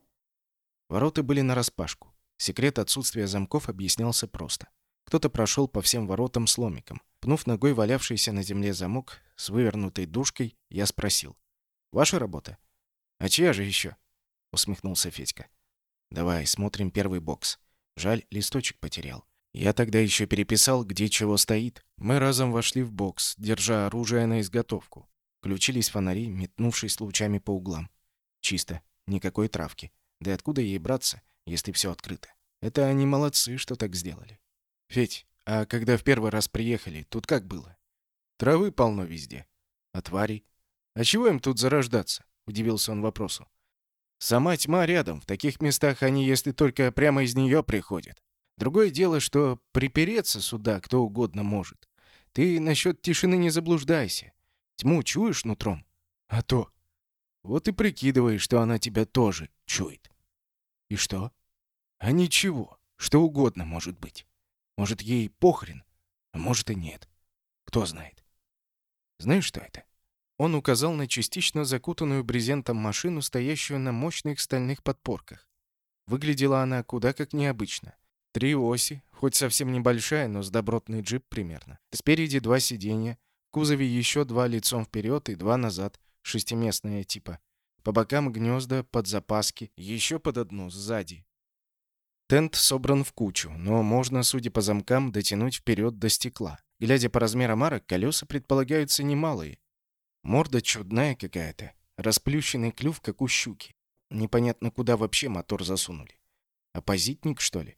Ворота были нараспашку. Секрет отсутствия замков объяснялся просто. Кто-то прошел по всем воротам с ломиком. Пнув ногой валявшийся на земле замок с вывернутой дужкой, я спросил. «Ваша работа?» «А чья же еще?» — усмехнулся Федька. Давай, смотрим первый бокс. Жаль, листочек потерял. Я тогда еще переписал, где чего стоит. Мы разом вошли в бокс, держа оружие на изготовку. Включились фонари, метнувшись лучами по углам. Чисто, никакой травки. Да и откуда ей браться, если все открыто? Это они молодцы, что так сделали. Федь, а когда в первый раз приехали, тут как было? Травы полно везде. А твари? А чего им тут зарождаться? Удивился он вопросу. Сама тьма рядом. В таких местах они, если только прямо из нее приходят. Другое дело, что припереться сюда кто угодно может. Ты насчет тишины не заблуждайся. Тьму чуешь нутром? А то. Вот и прикидываешь, что она тебя тоже чует. И что? А ничего. Что угодно может быть. Может, ей похрен, а может и нет. Кто знает. Знаешь, что это? Он указал на частично закутанную брезентом машину, стоящую на мощных стальных подпорках. Выглядела она куда как необычно. Три оси, хоть совсем небольшая, но с добротный джип примерно. Спереди два сиденья, в кузове еще два лицом вперед и два назад, шестиместные типа. По бокам гнезда, под запаски, еще под одну, сзади. Тент собран в кучу, но можно, судя по замкам, дотянуть вперед до стекла. Глядя по размерам арок, колеса предполагаются немалые. Морда чудная какая-то, расплющенный клюв, как у щуки. Непонятно, куда вообще мотор засунули. Оппозитник, что ли?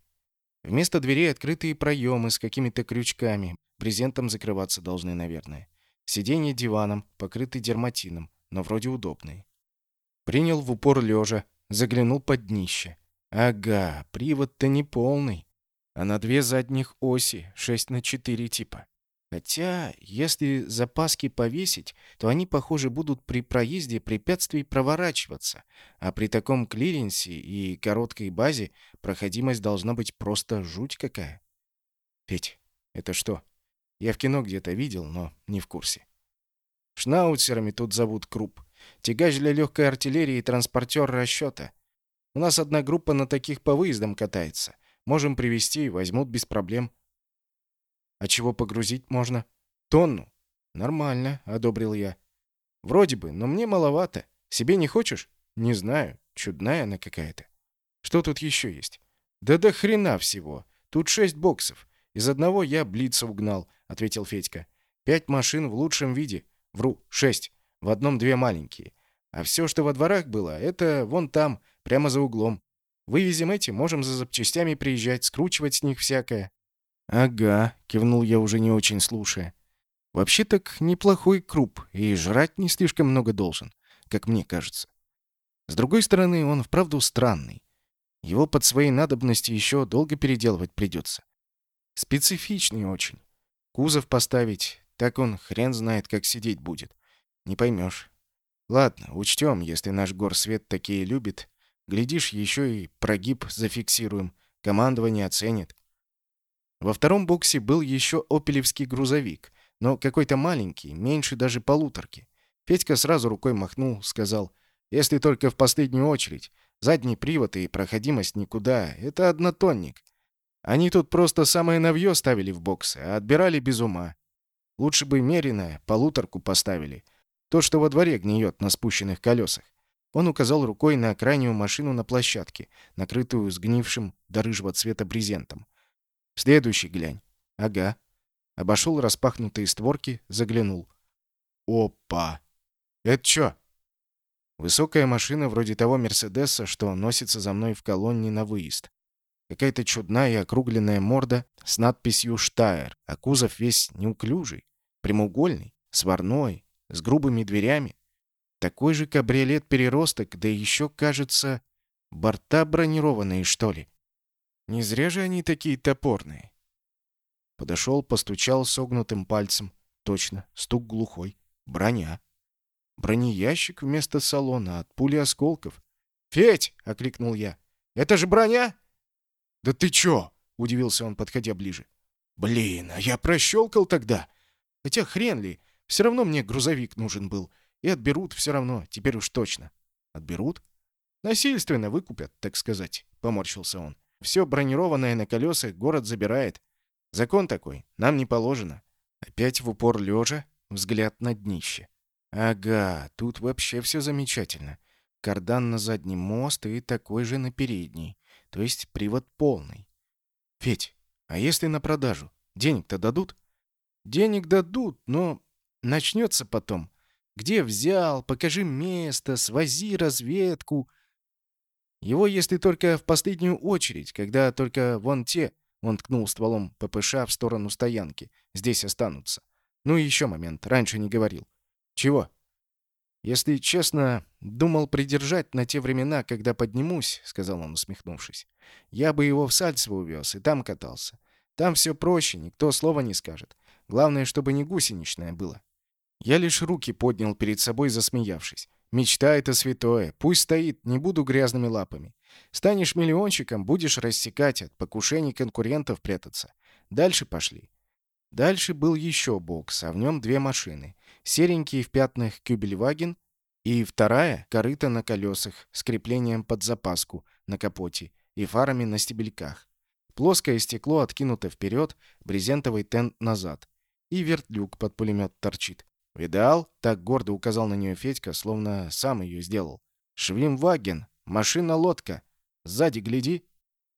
Вместо дверей открытые проемы с какими-то крючками. Брезентом закрываться должны, наверное. Сиденье диваном, покрытый дерматином, но вроде удобные. Принял в упор лежа, заглянул под днище. Ага, привод-то не полный, а на две задних оси, 6 на 4 типа. Хотя, если запаски повесить, то они, похоже, будут при проезде препятствий проворачиваться, а при таком клиренсе и короткой базе проходимость должна быть просто жуть какая. Петь, это что? Я в кино где-то видел, но не в курсе. Шнауцерами тут зовут Круп. Тягач для легкой артиллерии и транспортер расчета. У нас одна группа на таких по выездам катается. Можем привезти, возьмут без проблем. А чего погрузить можно? Тонну. Нормально, одобрил я. Вроде бы, но мне маловато. Себе не хочешь? Не знаю. Чудная она какая-то. Что тут еще есть? Да до хрена всего. Тут шесть боксов. Из одного я Блица угнал, ответил Федька. Пять машин в лучшем виде. Вру, шесть. В одном две маленькие. А все, что во дворах было, это вон там, прямо за углом. Вывезем эти, можем за запчастями приезжать, скручивать с них всякое. «Ага», — кивнул я уже не очень слушая. «Вообще так неплохой круп, и жрать не слишком много должен, как мне кажется. С другой стороны, он вправду странный. Его под своей надобности еще долго переделывать придется. Специфичный очень. Кузов поставить, так он хрен знает, как сидеть будет. Не поймешь. Ладно, учтем, если наш горсвет такие любит. Глядишь, еще и прогиб зафиксируем. Командование оценит. Во втором боксе был еще опелевский грузовик, но какой-то маленький, меньше даже полуторки. Федька сразу рукой махнул, сказал, «Если только в последнюю очередь. Задний привод и проходимость никуда. Это однотонник. Они тут просто самое новье ставили в боксы, а отбирали без ума. Лучше бы меренное, полуторку поставили. То, что во дворе гниет на спущенных колесах. Он указал рукой на крайнюю машину на площадке, накрытую сгнившим до рыжего цвета брезентом. Следующий глянь. Ага. Обошел распахнутые створки, заглянул. Опа! Это чё? Высокая машина вроде того Мерседеса, что носится за мной в колонне на выезд. Какая-то чудная и округленная морда с надписью «Штайр», а кузов весь неуклюжий, прямоугольный, сварной, с грубыми дверями. Такой же кабриолет-переросток, да еще, кажется, борта бронированные, что ли. Не зря же они такие топорные. Подошел, постучал согнутым пальцем. Точно, стук глухой. Броня. Бронеящик вместо салона от пули осколков. «Федь!» — окликнул я. «Это же броня?» «Да ты чё?» — удивился он, подходя ближе. «Блин, а я прощелкал тогда. Хотя хрен ли, все равно мне грузовик нужен был. И отберут все равно, теперь уж точно». «Отберут?» «Насильственно выкупят, так сказать», — поморщился он. Все бронированное на колесах город забирает. Закон такой, нам не положено. Опять в упор лежа, взгляд на днище. Ага, тут вообще все замечательно. Кардан на задний мост и такой же на передний. То есть привод полный. Федь, а если на продажу? Денег-то дадут? Денег дадут, но начнется потом. Где взял? Покажи место, свози разведку. Его, если только в последнюю очередь, когда только вон те, он ткнул стволом ППШ в сторону стоянки, здесь останутся. Ну и еще момент, раньше не говорил. Чего? Если честно, думал придержать на те времена, когда поднимусь, сказал он, усмехнувшись. Я бы его в Сальцево увез и там катался. Там все проще, никто слова не скажет. Главное, чтобы не гусеничное было. Я лишь руки поднял перед собой, засмеявшись. Мечта — это святое. Пусть стоит, не буду грязными лапами. Станешь миллиончиком, будешь рассекать от покушений конкурентов прятаться. Дальше пошли. Дальше был еще бокс, а в нем две машины. Серенький в пятнах Кюбельваген и вторая — корыта на колесах с креплением под запаску на капоте и фарами на стебельках. Плоское стекло откинуто вперед, брезентовый тент назад. И вертлюк под пулемет торчит. «Видал?» — так гордо указал на нее Федька, словно сам ее сделал. «Швимваген! Машина-лодка! Сзади гляди!»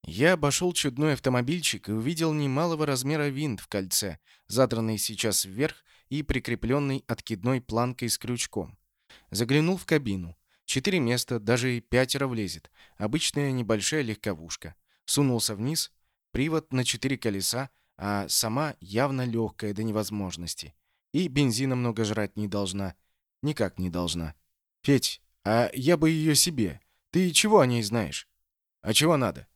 Я обошел чудной автомобильчик и увидел немалого размера винт в кольце, задранный сейчас вверх и прикрепленный откидной планкой с крючком. Заглянул в кабину. Четыре места, даже и пятеро влезет. Обычная небольшая легковушка. Сунулся вниз, привод на четыре колеса, а сама явно легкая до невозможности. И бензина много жрать не должна. Никак не должна. «Федь, а я бы ее себе. Ты чего о ней знаешь?» «А чего надо?»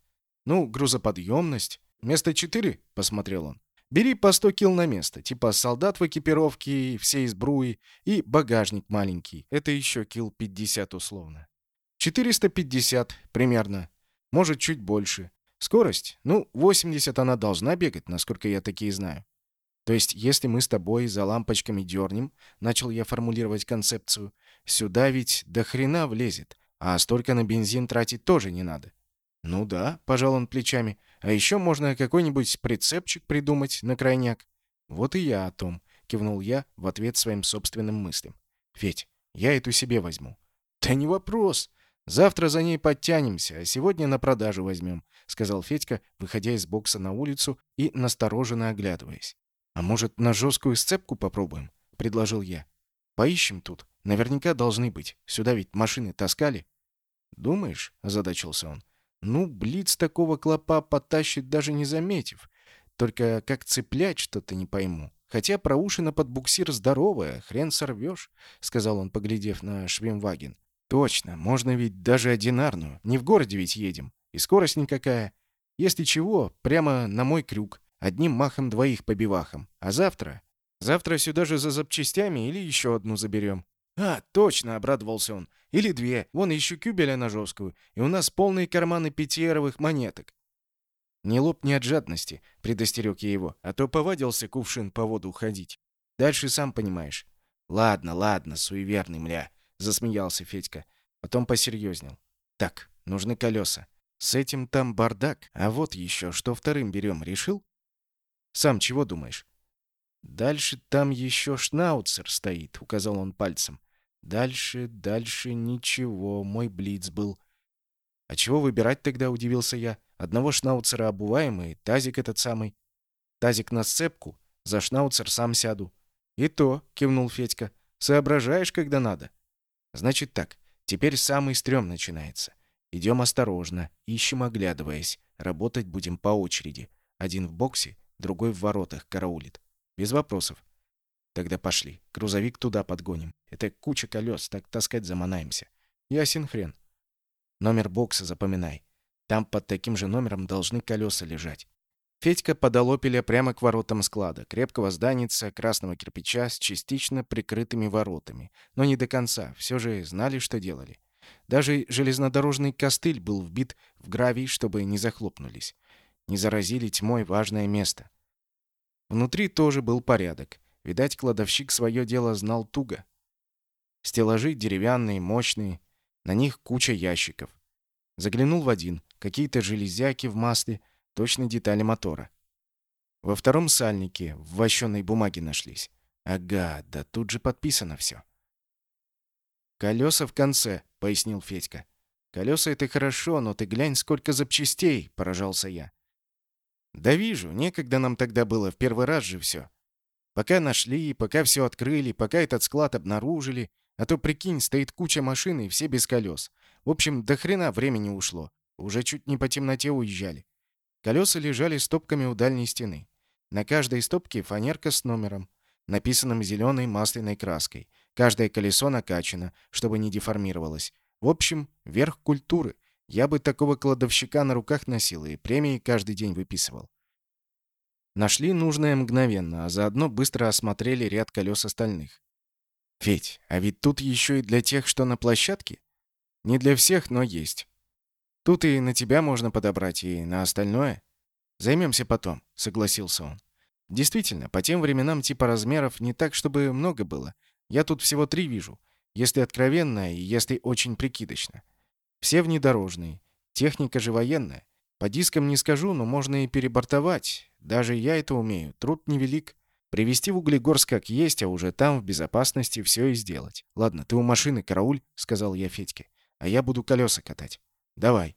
«Ну, грузоподъемность. Место четыре?» — посмотрел он. «Бери по сто кил на место, типа солдат в экипировке, все из бруи, и багажник маленький. Это еще кил 50 условно. 450 примерно. Может, чуть больше. Скорость? Ну, 80 она должна бегать, насколько я такие знаю. То есть, если мы с тобой за лампочками дернем, начал я формулировать концепцию, сюда ведь до хрена влезет, а столько на бензин тратить тоже не надо. «Ну да», — пожал он плечами. «А еще можно какой-нибудь прицепчик придумать на крайняк». «Вот и я о том», — кивнул я в ответ своим собственным мыслям. «Федь, я эту себе возьму». «Да не вопрос. Завтра за ней подтянемся, а сегодня на продажу возьмем», — сказал Федька, выходя из бокса на улицу и настороженно оглядываясь. «А может, на жесткую сцепку попробуем?» — предложил я. «Поищем тут. Наверняка должны быть. Сюда ведь машины таскали». «Думаешь?» — озадачился он. Ну, Блиц такого клопа потащит, даже не заметив. Только как цеплять, что-то не пойму. Хотя проушина под буксир здоровая, хрен сорвешь, — сказал он, поглядев на Швимваген. Точно, можно ведь даже одинарную. Не в городе ведь едем. И скорость никакая. Если чего, прямо на мой крюк. Одним махом двоих по бивахам. А завтра? Завтра сюда же за запчастями или еще одну заберем. «А, точно!» — обрадовался он. «Или две. Вон еще кюбеля на жесткую. И у нас полные карманы пятиэровых монеток». «Не лопни от жадности», — предостерег я его, «а то повадился кувшин по воду уходить. Дальше сам понимаешь». «Ладно, ладно, суеверный, мля», — засмеялся Федька. Потом посерьезнел. «Так, нужны колеса. С этим там бардак. А вот еще, что вторым берем, решил?» «Сам чего думаешь?» «Дальше там еще шнауцер стоит», — указал он пальцем. Дальше, дальше ничего, мой блиц был. А чего выбирать тогда, удивился я. Одного шнауцера обуваем и тазик этот самый. Тазик на сцепку, за шнауцер сам сяду. И то, кивнул Федька, соображаешь, когда надо. Значит так, теперь самый стрём начинается. Идем осторожно, ищем оглядываясь. Работать будем по очереди. Один в боксе, другой в воротах караулит. Без вопросов. Тогда пошли. Грузовик туда подгоним. Это куча колес, так таскать заманаемся. Ясен хрен. Номер бокса запоминай. Там под таким же номером должны колеса лежать. Федька подал «Опеля» прямо к воротам склада, крепкого зданица, красного кирпича с частично прикрытыми воротами. Но не до конца, все же знали, что делали. Даже железнодорожный костыль был вбит в гравий, чтобы не захлопнулись. Не заразили тьмой важное место. Внутри тоже был порядок. Видать, кладовщик свое дело знал туго. Стеллажи деревянные, мощные, на них куча ящиков. Заглянул в один, какие-то железяки в масле, точно детали мотора. Во втором сальнике в вощеной бумаге нашлись. Ага, да тут же подписано все. «Колеса в конце», — пояснил Федька. «Колеса — это хорошо, но ты глянь, сколько запчастей», — поражался я. «Да вижу, некогда нам тогда было, в первый раз же все. Пока нашли, пока все открыли, пока этот склад обнаружили. А то, прикинь, стоит куча машин и все без колес. В общем, до хрена времени ушло. Уже чуть не по темноте уезжали. Колеса лежали стопками у дальней стены. На каждой стопке фанерка с номером, написанным зеленой масляной краской. Каждое колесо накачано, чтобы не деформировалось. В общем, верх культуры. Я бы такого кладовщика на руках носил и премии каждый день выписывал. Нашли нужное мгновенно, а заодно быстро осмотрели ряд колес остальных. «Федь, а ведь тут еще и для тех, что на площадке?» «Не для всех, но есть. Тут и на тебя можно подобрать, и на остальное. Займемся потом», — согласился он. «Действительно, по тем временам типа размеров не так, чтобы много было. Я тут всего три вижу, если откровенно и если очень прикидочно. Все внедорожные, техника же военная. По дискам не скажу, но можно и перебортовать. Даже я это умею. Труд невелик. Привезти в Углегорск как есть, а уже там в безопасности все и сделать. Ладно, ты у машины карауль, сказал я Федьке. а я буду колеса катать. Давай».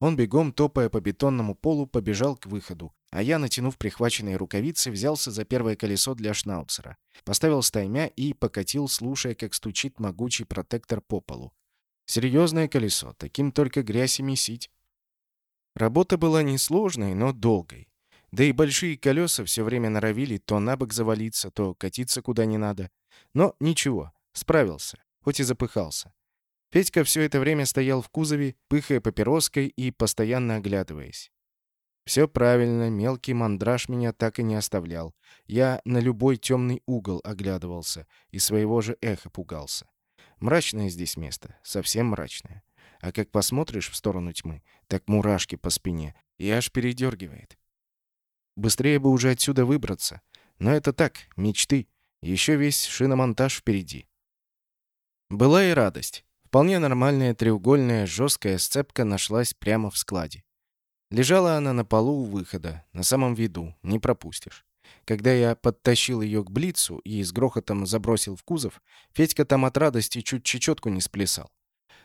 Он бегом, топая по бетонному полу, побежал к выходу, а я, натянув прихваченные рукавицы, взялся за первое колесо для шнауцера. Поставил стаймя и покатил, слушая, как стучит могучий протектор по полу. Серьезное колесо, таким только грязь и месить. Работа была несложной, но долгой. Да и большие колеса все время норовили то на бок завалиться, то катиться куда не надо. Но ничего, справился, хоть и запыхался. Федька все это время стоял в кузове, пыхая папироской и постоянно оглядываясь. Все правильно, мелкий мандраж меня так и не оставлял. Я на любой темный угол оглядывался и своего же эха пугался. Мрачное здесь место, совсем мрачное. А как посмотришь в сторону тьмы, так мурашки по спине, и аж передергивает. Быстрее бы уже отсюда выбраться. Но это так, мечты. Еще весь шиномонтаж впереди. Была и радость. Вполне нормальная треугольная жесткая сцепка нашлась прямо в складе. Лежала она на полу у выхода, на самом виду, не пропустишь. Когда я подтащил ее к Блицу и с грохотом забросил в кузов, Федька там от радости чуть чечетку не сплясал.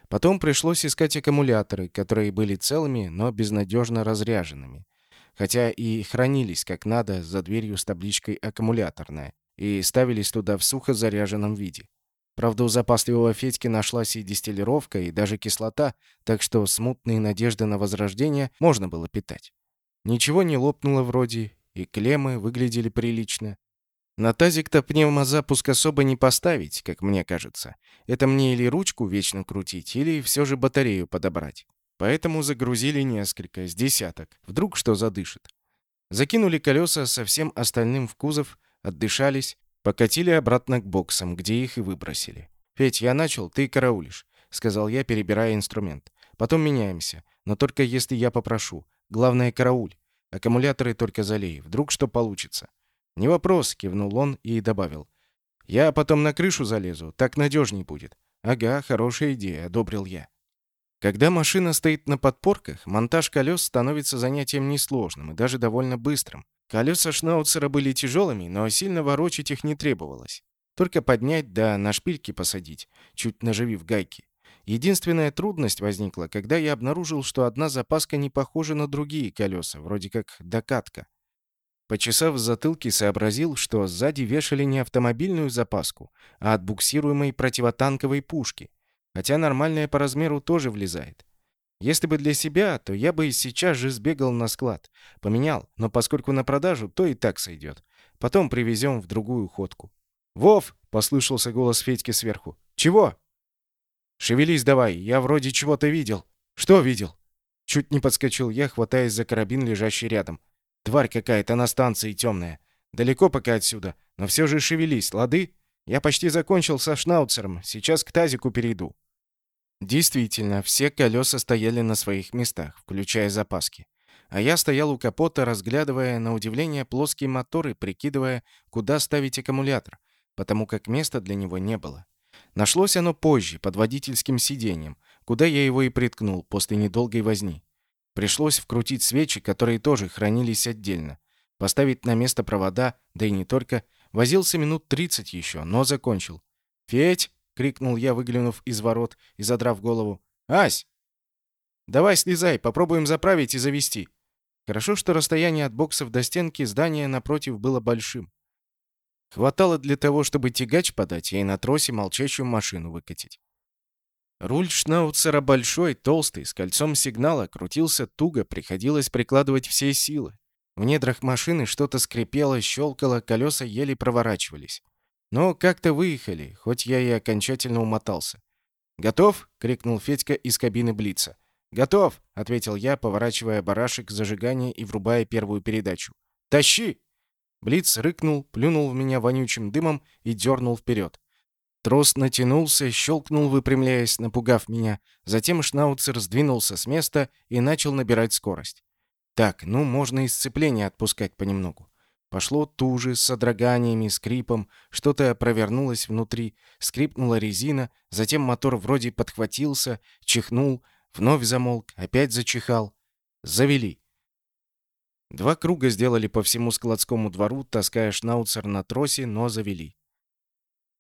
Потом пришлось искать аккумуляторы, которые были целыми, но безнадежно разряженными. Хотя и хранились как надо за дверью с табличкой «аккумуляторная» и ставились туда в сухо заряженном виде. Правда, у запасливого Федьки нашлась и дистиллировка, и даже кислота, так что смутные надежды на возрождение можно было питать. Ничего не лопнуло вроде, и клеммы выглядели прилично. На тазик-то пневмозапуск особо не поставить, как мне кажется. Это мне или ручку вечно крутить, или все же батарею подобрать. Поэтому загрузили несколько, с десяток. Вдруг что задышит. Закинули колеса со всем остальным в кузов, отдышались, Покатили обратно к боксам, где их и выбросили. «Петь, я начал, ты караулишь», — сказал я, перебирая инструмент. «Потом меняемся, но только если я попрошу. Главное, карауль. Аккумуляторы только залей. Вдруг что получится». «Не вопрос», — кивнул он и добавил. «Я потом на крышу залезу, так надежней будет». «Ага, хорошая идея», — одобрил я. Когда машина стоит на подпорках, монтаж колес становится занятием несложным и даже довольно быстрым. Колеса шнауцера были тяжелыми, но сильно ворочать их не требовалось. Только поднять да на шпильки посадить, чуть наживив гайки. Единственная трудность возникла, когда я обнаружил, что одна запаска не похожа на другие колеса, вроде как докатка. Почесав в затылке, сообразил, что сзади вешали не автомобильную запаску, а отбуксируемой противотанковой пушки, хотя нормальная по размеру тоже влезает. Если бы для себя, то я бы и сейчас же сбегал на склад. Поменял, но поскольку на продажу, то и так сойдет. Потом привезем в другую ходку. «Вов!» — послышался голос Федьки сверху. «Чего?» «Шевелись давай, я вроде чего-то видел». «Что видел?» Чуть не подскочил я, хватаясь за карабин, лежащий рядом. «Тварь какая-то на станции темная. Далеко пока отсюда, но все же шевелись, лады? Я почти закончил со шнауцером, сейчас к тазику перейду». Действительно, все колеса стояли на своих местах, включая запаски. А я стоял у капота, разглядывая на удивление плоские моторы, прикидывая, куда ставить аккумулятор, потому как места для него не было. Нашлось оно позже, под водительским сиденьем, куда я его и приткнул после недолгой возни. Пришлось вкрутить свечи, которые тоже хранились отдельно. Поставить на место провода, да и не только. Возился минут 30 еще, но закончил. «Федь!» — крикнул я, выглянув из ворот и задрав голову. «Ась! Давай слезай, попробуем заправить и завести». Хорошо, что расстояние от боксов до стенки здания напротив было большим. Хватало для того, чтобы тягач подать и на тросе молчащую машину выкатить. Руль шнауцера большой, толстый, с кольцом сигнала, крутился туго, приходилось прикладывать все силы. В недрах машины что-то скрипело, щелкало, колеса еле проворачивались. Но как-то выехали, хоть я и окончательно умотался. «Готов?» — крикнул Федька из кабины Блица. «Готов!» — ответил я, поворачивая барашек зажигания и врубая первую передачу. «Тащи!» Блиц рыкнул, плюнул в меня вонючим дымом и дернул вперед. Трос натянулся, щелкнул, выпрямляясь, напугав меня. Затем шнауцер сдвинулся с места и начал набирать скорость. Так, ну, можно и сцепление отпускать понемногу. Пошло туже, с содроганиями, скрипом, что-то провернулось внутри, скрипнула резина, затем мотор вроде подхватился, чихнул, вновь замолк, опять зачихал. Завели. Два круга сделали по всему складскому двору, таская шнауцер на тросе, но завели.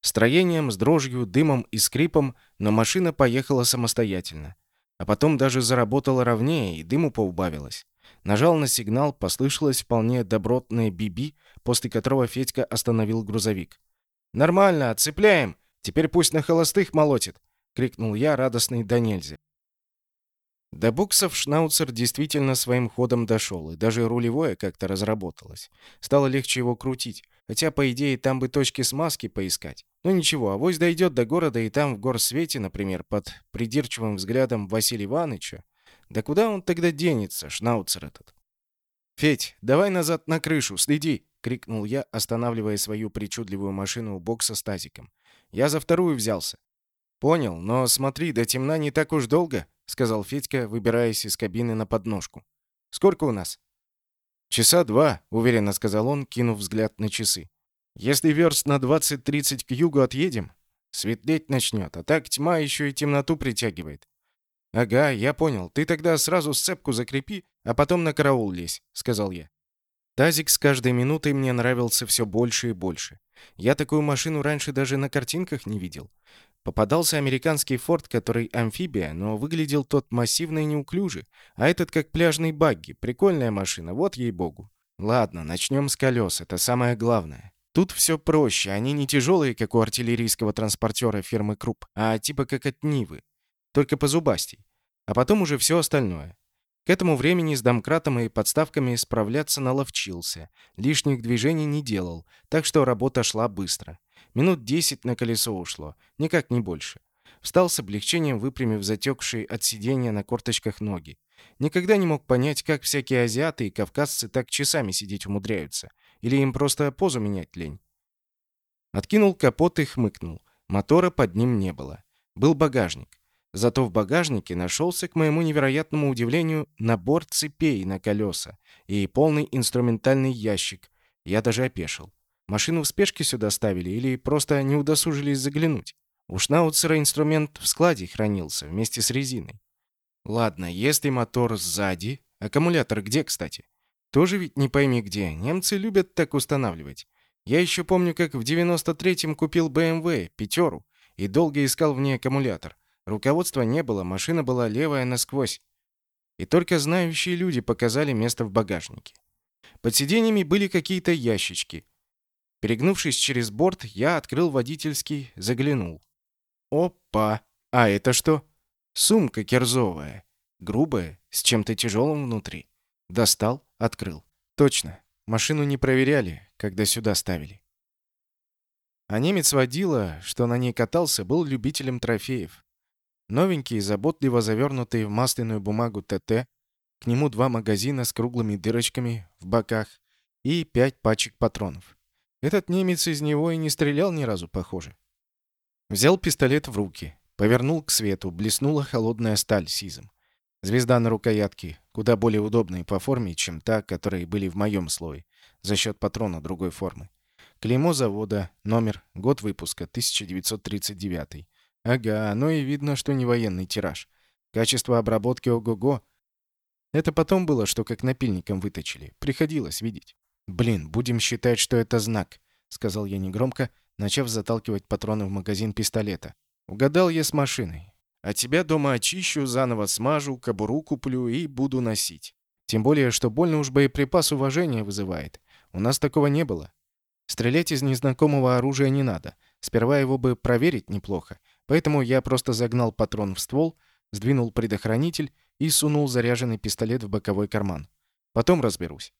Строением, с дрожью, дымом и скрипом, но машина поехала самостоятельно. А потом даже заработала ровнее, и дыму поубавилось. Нажал на сигнал, послышалось вполне добротное биби, после которого Федька остановил грузовик. «Нормально, отцепляем! Теперь пусть на холостых молотит!» — крикнул я, радостный до нельзя. До буксов Шнауцер действительно своим ходом дошел, и даже рулевое как-то разработалось. Стало легче его крутить, хотя, по идее, там бы точки смазки поискать. Но ничего, авось дойдет до города, и там, в горсвете, например, под придирчивым взглядом Василия Ивановича, да куда он тогда денется, Шнауцер этот? «Федь, давай назад на крышу, следи!» — крикнул я, останавливая свою причудливую машину у бокса с тазиком. «Я за вторую взялся». «Понял, но смотри, до темна не так уж долго», — сказал Федька, выбираясь из кабины на подножку. «Сколько у нас?» «Часа два», — уверенно сказал он, кинув взгляд на часы. «Если верст на 20-30 к югу отъедем, светлеть начнет, а так тьма еще и темноту притягивает». «Ага, я понял. Ты тогда сразу сцепку закрепи, а потом на караул лезь», — сказал я. Тазик с каждой минутой мне нравился все больше и больше. Я такую машину раньше даже на картинках не видел. Попадался американский форт, который амфибия, но выглядел тот массивно и неуклюже, а этот как пляжный багги. Прикольная машина, вот ей-богу. Ладно, начнем с колес, это самое главное. Тут все проще, они не тяжелые, как у артиллерийского транспортера фирмы Круп, а типа как от Нивы, только по зубастей. А потом уже все остальное. К этому времени с домкратом и подставками справляться наловчился, лишних движений не делал, так что работа шла быстро. Минут десять на колесо ушло, никак не больше. Встал с облегчением, выпрямив затекшие от сидения на корточках ноги. Никогда не мог понять, как всякие азиаты и кавказцы так часами сидеть умудряются. Или им просто позу менять лень. Откинул капот и хмыкнул. Мотора под ним не было. Был багажник. Зато в багажнике нашелся, к моему невероятному удивлению, набор цепей на колеса и полный инструментальный ящик. Я даже опешил. Машину в спешке сюда ставили или просто не удосужились заглянуть? У Шнауцера инструмент в складе хранился вместе с резиной. Ладно, если мотор сзади... Аккумулятор где, кстати? Тоже ведь не пойми где. Немцы любят так устанавливать. Я еще помню, как в 93-м купил BMW, пятеру, и долго искал в ней аккумулятор. Руководства не было, машина была левая насквозь. И только знающие люди показали место в багажнике. Под сиденьями были какие-то ящички. Перегнувшись через борт, я открыл водительский, заглянул. Опа! А это что? Сумка кирзовая. Грубая, с чем-то тяжелым внутри. Достал, открыл. Точно. Машину не проверяли, когда сюда ставили. А немец водила, что на ней катался, был любителем трофеев. Новенький, заботливо завернутый в масляную бумагу ТТ, к нему два магазина с круглыми дырочками в боках и пять пачек патронов. Этот немец из него и не стрелял ни разу, похоже. Взял пистолет в руки, повернул к свету, блеснула холодная сталь сизом. Звезда на рукоятке, куда более удобная по форме, чем та, которые были в моем слое, за счет патрона другой формы. Клеймо завода, номер, год выпуска, 1939. Ага, ну и видно, что не военный тираж. Качество обработки ого-го. Это потом было, что как напильником выточили. Приходилось видеть. «Блин, будем считать, что это знак», — сказал я негромко, начав заталкивать патроны в магазин пистолета. «Угадал я с машиной. А тебя дома очищу, заново смажу, кобуру куплю и буду носить. Тем более, что больно уж боеприпас уважения вызывает. У нас такого не было. Стрелять из незнакомого оружия не надо. Сперва его бы проверить неплохо. Поэтому я просто загнал патрон в ствол, сдвинул предохранитель и сунул заряженный пистолет в боковой карман. Потом разберусь.